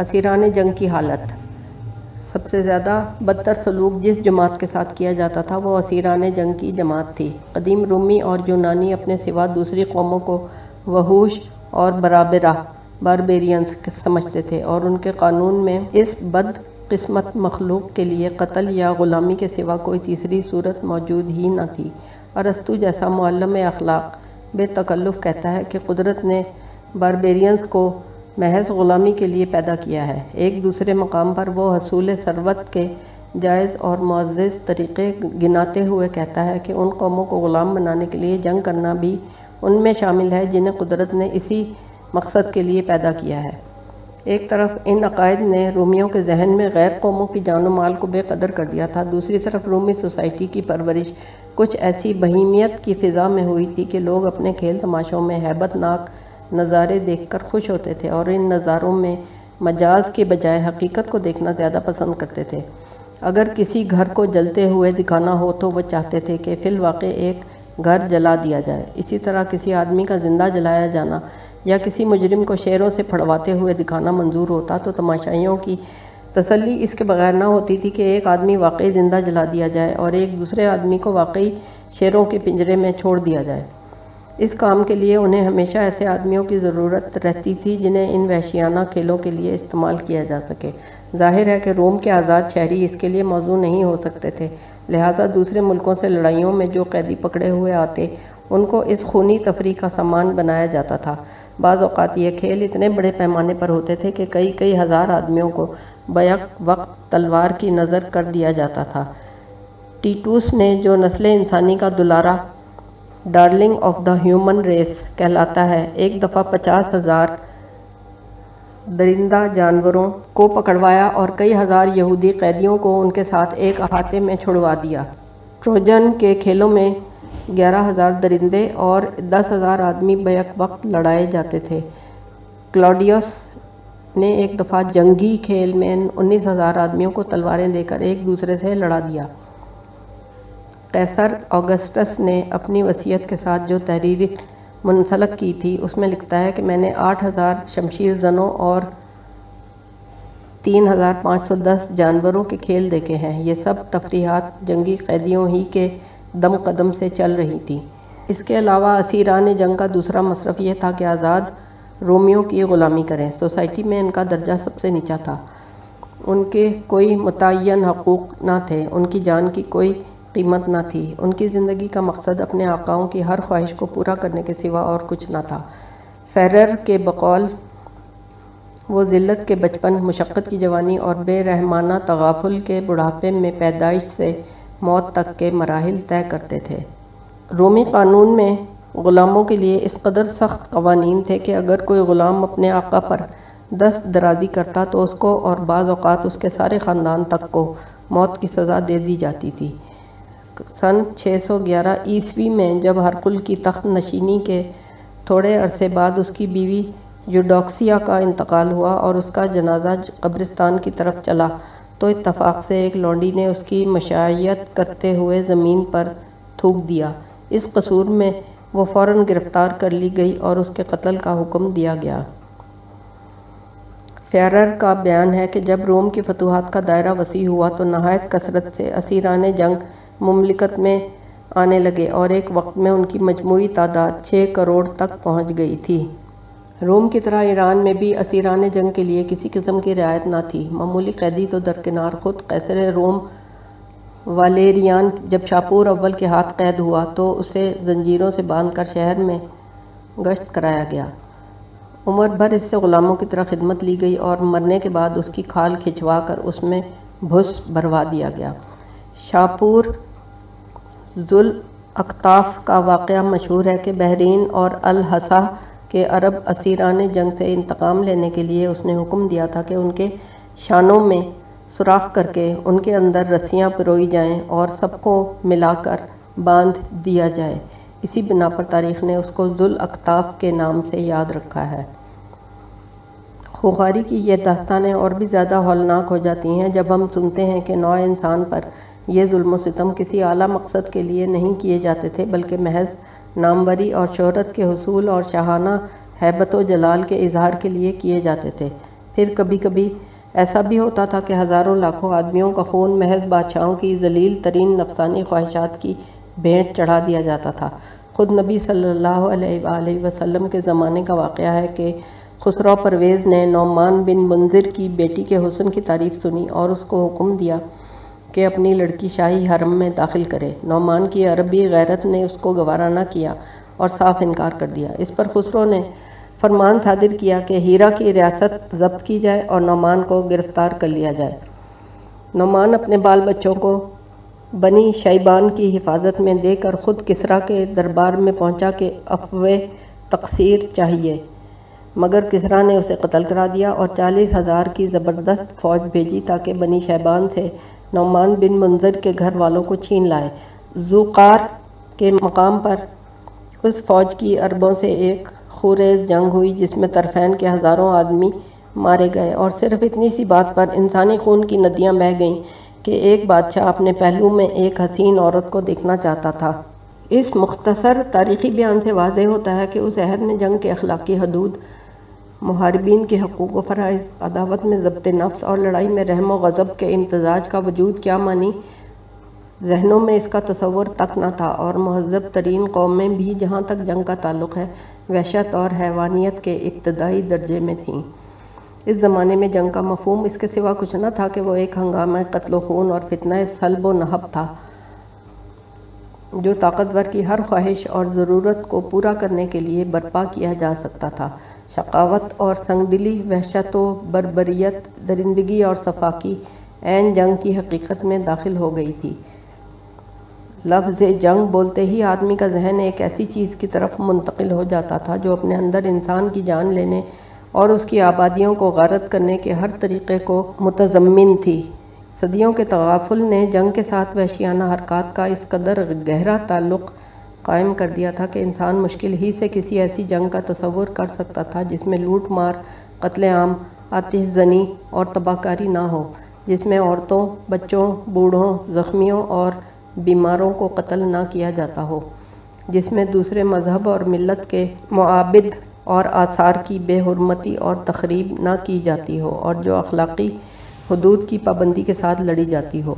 اسیران جنگ کی حالت۔ سب سے زیادہ بدتر سلوک جس جماعت کے ساتھ کیا جاتا تھا وہ اسیران جنگ کی جماعت تھی۔ قدیم رومی اور یونانی اپنے سوا دوسری قوموں کو وحوش اور برابرہ باربیرینز سمجھتے تھے اور ان کے قانون میں اس بد قسمت مخلوق کے لیے قتل یا غلامی کے سوا کوئی تیسری صورت موجود ہی نہ تھی۔ ارستو جیسا معلم اخلاق بے تکلف کہتا ہے کہ قدرت نے باربیرینز کو محض غلامی کے لیے پیدا کیا ہے۔ ایک دوسرے مقام پر وہ حصول ثروت کے جائز اور معزز طریقے گناتے ہوئے کہتا ہے کہ ان قوموں کو غلام بنانے کے لیے جنگ کرنا بھی ان میں شامل ہے جنہیں قدرت نے اسی مقصد کے لیے پیدا کیا ہے۔ ایک طرف ان عقائد نے رومیوں کے ذہن میں غیر قوموں کی جان و مال کو بے قدر کر دیا تھا۔ دوسری طرف رومی سوسائٹی کی پرورش کچھ ایسی بہیمیت کی فضا میں ہوئی تھی کہ لوگ اپنے کھیل تماشوں میں حیبت ناک نظارے دیکھ کر خوش ہوتے تھے اور ان نظاروں میں مجاز کے بجائے حقیقت کو دیکھنا زیادہ پسند کرتے تھے۔ اگر کسی گھر کو جلتے ہوئے دکھانا ہو تو وہ چاہتے تھے کہ فی الواقع ایک گھر جلا دیا جائے۔ اسی طرح کسی آدمی کا زندہ جلایا جانا یا کسی مجرم کو شیروں سے پھڑواتے ہوئے دکھانا منظور ہوتا تو تماشائیوں کی تسلی اس کے بغیر نہ ہوتی تھی کہ ایک آدمی واقعی زندہ جلا دیا جائے اور ایک دوسرے آدمی کو واقعی شیروں کے پنجرے میں چھوڑ دیا جائے۔ اس کام کے لیے انہیں ہمیشہ ایسے آدمیوں کی ضرورت رہتی تھی جنہیں ان وحشیانہ کھیلوں کے لیے استعمال کیا جا سکے۔ ظاہر ہے کہ روم کے آزاد شہری اس کے لیے موضوع نہیں ہو سکتے تھے، لہٰذا دوسرے ملکوں سے لڑائیوں میں جو قیدی پکڑے ہوئے آتے، ان کو اس خونی تفریح کا سامان بنایا جاتا تھا۔ بعض اوقات یہ کھیل اتنے بڑے پیمانے پر ہوتے تھے کہ کئی کئی ہزار آدمیوں کو بیک وقت تلوار کی نظر کر دیا جاتا تھا۔ ٹیٹوس نے جو نسل انسانی کا دلارہ darling of the human race کہلاتا ہے۔ ایک دفعہ پچاس ہزار درندہ جانوروں کو پکڑوایا اور کئی ہزار یہودی قیدیوں کو ان کے ساتھ ایک احاطے میں چھڑوا دیا۔ ٹروجن کے کھیلوں میں گیارہ ہزار درندے اور دس ہزار آدمی بیک وقت لڑائے جاتے تھے۔ کلاڈیوس نے ایک دفعہ جنگی کھیل میں انیس ہزار آدمیوں کو تلواریں دے کر ایک دوسرے سے لڑا دیا۔ قیصر آگسٹس نے اپنی وصیت کے ساتھ جو تحریر منسلک کی تھی، اس میں لکھتا ہے کہ میں نے آٹھ ہزار شمشیر زنوں اور تین ہزار پانچ سو دس جانوروں کے کھیل دیکھے ہیں۔ یہ سب تفریحات جنگی قیدیوں ہی کے دم قدم سے چل رہی تھی۔ اس کے علاوہ اسیران جنگ کا دوسرا مصرف یہ تھا کہ آزاد رومیوں کی غلامی کریں۔ سوسائٹی میں ان کا درجہ سب سے نیچا تھا۔ ان کے کوئی متعین حقوق نہ تھے۔ ان کی جان کی کوئی قیمت نہ تھی۔ ان کی زندگی کا مقصد اپنے آقاؤں کی ہر خواہش کو پورا کرنے کے سوا اور کچھ نہ تھا۔ فیرر کے بقول، وہ ذلت کے بچپن، مشقت کی جوانی اور بے رحمانہ تغافل کے بڑھاپے میں پیدائش سے موت تک کے مراحل طے کرتے تھے۔ رومی قانون میں غلاموں کے لیے اس قدر سخت قوانین تھے کہ اگر کوئی غلام اپنے آقا پر دست درازی کرتا تو اس کو اور بعض اوقات اس کے سارے خاندان تک کو موت کی سزا دے دی جاتی تھی۔ سن چھ سو گیارہ عیسوی میں جب ہرکل کی تخت نشینی کے تھوڑے عرصے بعد اس کی بیوی یوڈوکسیا کا انتقال ہوا اور اس کا جنازہ قبرستان کی طرف چلا، تو اتفاق سے ایک لونڈی نے اس کی مشائیت کرتے ہوئے زمین پر تھوک دیا۔ اس قصور میں وہ فوراً گرفتار کر لی گئی اور اس کے قتل کا حکم دیا گیا۔ فیرر کا بیان ہے کہ جب روم کی فتوحات کا دائرہ وسیع ہوا تو نہایت کثرت سے اسیران جنگ مملکت میں آنے لگے اور ایک وقت میں ان کی مجموعی تعداد چھ کروڑ تک پہنچ گئی تھی۔ روم کی طرح ایران میں بھی اسیران جنگ کے لیے کسی قسم کی رعایت نہ تھی۔ معمولی قیدی تو درکنار خود قیصر روم والیریان جب شاپور اول کے ہاتھ قید ہوا تو اسے زنجیروں سے باندھ کر شہر میں گشت کرایا گیا۔ عمر بھر اس سے غلاموں کی طرح خدمت لی گئی اور مرنے کے بعد اس کی کھال کھچوا کر اس میں بھس بھروا دیا گیا۔ شاپور ذل اقتاف کا واقعہ مشہور ہے کہ بحرین اور الحصہ کے عرب اسیران جنگ سے انتقام لینے کے لیے اس نے حکم دیا تھا کہ ان کے شانوں میں سوراخ کر کے ان کے اندر رسیاں پروئی جائیں اور سب کو ملا کر باندھ دیا جائے۔ اسی بنا پر تاریخ نے اس کو ذل اقتاف کے نام سے یاد رکھا ہے۔ خوغاری کی یہ داستانیں اور بھی زیادہ ہولناک ہو جاتی ہیں جب ہم سنتے ہیں کہ نوع انسان پر یہ ظلم و ستم کسی اعلیٰ مقصد کے لیے نہیں کیے جاتے تھے، بلکہ محض ناموری اور شہرت کے حصول اور شاہانہ حیبت و جلال کے اظہار کے لیے کیے جاتے تھے۔ پھر کبھی کبھی ایسا بھی ہوتا تھا کہ ہزاروں لاکھوں آدمیوں کا خون محض بادشاہوں کی ذلیل ترین نفسانی خواہشات کی بھینٹ چڑھا دیا جاتا تھا۔ خود نبی صلی اللہ علیہ وآلہ وسلم کے زمانے کا واقعہ ہے کہ خسرو پرویز نے نعمان بن منظر کی بیٹی کے حسن کی تعریف سنی اور اس کو حکم دیا کہ اپنی لڑکی شاہی حرم میں داخل کرے۔ نعمان کی عربی غیرت نے اس کو گوارہ نہ کیا اور صاف انکار کر دیا۔ اس پر خسرو نے فرمان صادر کیا کہ ہیرا کی ریاست ضبط کی جائے اور نعمان کو گرفتار کر لیا جائے۔ نعمان اپنے بال بچوں کو بنی شیبان کی حفاظت میں دے کر خود کسرا کے دربار میں پہنچا کہ افوے تقصیر چاہیے۔ مگر کسرا نے اسے قتل کرا دیا اور چالیس ہزار کی زبردست فوج بھیجی تاکہ بنی شیبان سے نعمان بن منظر کے گھر والوں کو چھین لائے۔ زوقار کے مقام پر اس فوج کی عربوں سے ایک خوریز جنگ ہوئی جس میں طرفین کے ہزاروں آدمی مارے گئے اور صرف اتنی سی بات پر انسانی خون کی ندیاں بہہ گئیں کہ ایک بادشاہ اپنے پہلو میں ایک حسین عورت کو دیکھنا چاہتا تھا۔ اس مختصر تاریخی بیان سے واضح ہوتا ہے کہ اس عہد میں جنگ کے اخلاقی حدود محاربین کے حقوق و فرائض، عداوت میں ضبط نفس اور لڑائی میں رحم و غضب کے امتزاج کا وجود کیا مانی؟ ذہنوں میں اس کا تصور تک نہ تھا اور مہذب ترین قومیں بھی جہاں تک جنگ کا تعلق ہے، وحشت اور حیوانیت کے ابتدائی درجے میں تھیں۔ اس زمانے میں جنگ کا مفہوم اس کے سوا کچھ نہ تھا کہ وہ ایک ہنگامہ قتل و خون اور فتنہ سلب و نحب تھا۔ جو طاقتور کی ہر خواہش اور ضرورت کو پورا کرنے کے لیے برپا کیا جا سکتا تھا۔ شقاوت اور سنگ دلی وحشت و بربریت، درندگی اور صفاقی عین جنگ کی حقیقت میں داخل ہو گئی تھی۔ لفظ جنگ بولتے ہی آدمی کا ذہن ایک ایسی چیز کی طرف منتقل ہو جاتا تھا جو اپنے اندر انسان کی جان لینے اور اس کی آبادیوں کو غارت کرنے کے ہر طریقے کو متضمن تھی۔ صدیوں کے تغافل نے جنگ کے ساتھ وحشیانہ حرکات کا اس قدر گہرا تعلق قائم کر دیا تھا کہ انسان مشکل ہی سے کسی ایسی جنگ کا تصور کر سکتا تھا جس میں لوٹ مار، قتل عام آتش زنی اور تباہ کاری نہ ہو، جس میں عورتوں، بچوں، بوڑھوں، زخمیوں اور بیماروں کو قتل نہ کیا جاتا ہو، جس میں دوسرے مذہب اور ملت کے معابد اور آثار کی بے حرمتی اور تخریب نہ کی جاتی ہو اور جو اخلاقی حدود کی پابندی کے ساتھ لڑی جاتی ہو۔